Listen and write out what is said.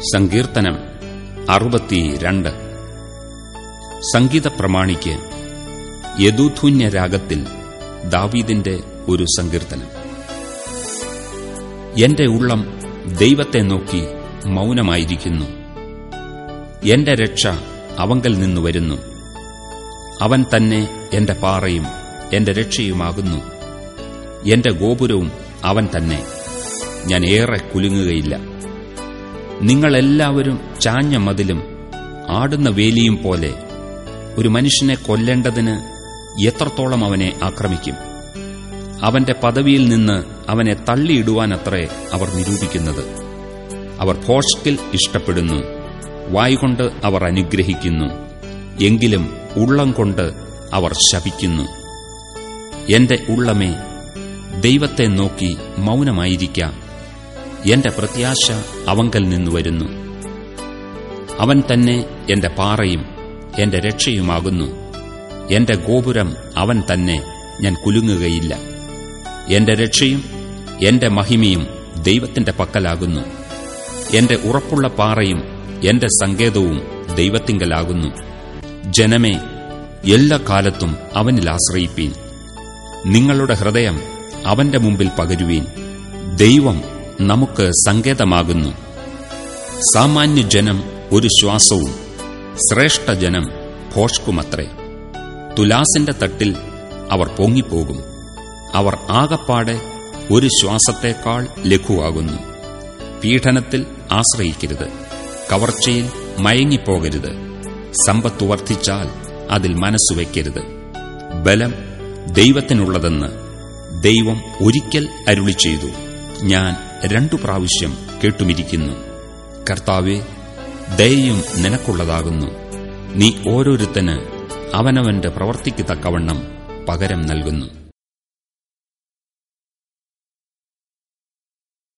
സങ്കീർത്തനം അറുപത്തിരണ്ട്. സംഗീത പ്രമാണിക്ക് യദുധൂന്യ രാഗത്തിൽ ദാവീദിന്റെ ഒരു സങ്കീർത്തനം. എന്റെ ഉള്ളം ദൈവത്തെ നോക്കി മൗനമായിരിക്കുന്നു. എന്റെ രക്ഷ അവങ്കൽ നിന്നു വരുന്നു. അവൻ തന്നെ എന്റെ പാറയും എന്റെ രക്ഷയുമാകുന്നു. എന്റെ ഗോപുരവും അവൻ തന്നെ. ഞാൻ ഏറെ കുലുങ്ങുകയില്ല. നിങ്ങളെല്ലാവരും ചാഞ്ഞ മതിലും ആടുന്ന വേലിയും പോലെ ഒരു മനുഷ്യനെ കൊല്ലേണ്ടതിന് എത്രത്തോളം അവനെ ആക്രമിക്കും? അവന്റെ പദവിയിൽ നിന്ന് അവനെ തള്ളിയിടുവാനത്രേ അവർ നിരൂപിക്കുന്നത്. അവർ ഭോഷ്കിൽ ഇഷ്ടപ്പെടുന്നു വായുകൊണ്ട് അവർ അനുഗ്രഹിക്കുന്നു എങ്കിലും ഉള്ളം കൊണ്ട് അവർ ശപിക്കുന്നു. എന്റെ ഉള്ളമേ ദൈവത്തെ നോക്കി മൗനമായിരിക്കാം. എന്റെ പ്രത്യാശ അവങ്കൽ നിന്നു വരുന്നു. അവൻ തന്നെ എന്റെ പാറയും എന്റെ രക്ഷയുമാകുന്നു. എന്റെ ഗോപുരം അവൻ തന്നെ ഞാൻ കുലുങ്ങുകയില്ല. എന്റെ രക്ഷയും എന്റെ മഹിമയും ദൈവത്തിന്റെ പക്കലാകുന്നു. എന്റെ ഉറപ്പുള്ള പാറയും എന്റെ സങ്കേതവും ദൈവത്തിങ്കലാകുന്നു. ജനമേ എല്ലാ കാലത്തും അവനിൽ ആശ്രയിപ്പീൻ. നിങ്ങളുടെ ഹൃദയം അവന്റെ മുമ്പിൽ പകരുവീൻ. ദൈവം നമുക്ക് സങ്കേതമാകുന്നു. സാമാന്യ ജനം ഒരു ശ്വാസവും ശ്രേഷ്ഠ ജനം ഭോഷ്കുമത്രേ. തുലാസിന്റെ തട്ടിൽ അവർ പൊങ്ങിപ്പോകും. അവർ ആകപ്പാടെ ഒരു ശ്വാസത്തേക്കാൾ ലഘുവാകുന്നു. പീഡനത്തിൽ ആശ്രയിക്കരുത്. കവർച്ചയിൽ മയങ്ങിപ്പോകരുത്. സമ്പത്ത് വർദ്ധിച്ചാൽ അതിൽ മനസ്സുവെക്കരുത് ബലം ദൈവത്തിനുള്ളതെന്ന് ദൈവം ഒരിക്കൽ അരുളി ചെയ്തു ഞാൻ രണ്ടു പ്രാവശ്യം കേട്ടുമിരിക്കുന്നു. കർത്താവെ ദയയും നിനക്കുള്ളതാകുന്നു. നീ ഓരോരുത്തന് അവനവന്റെ പ്രവർത്തിക്ക് തക്കവണ്ണം പകരം നൽകുന്നു.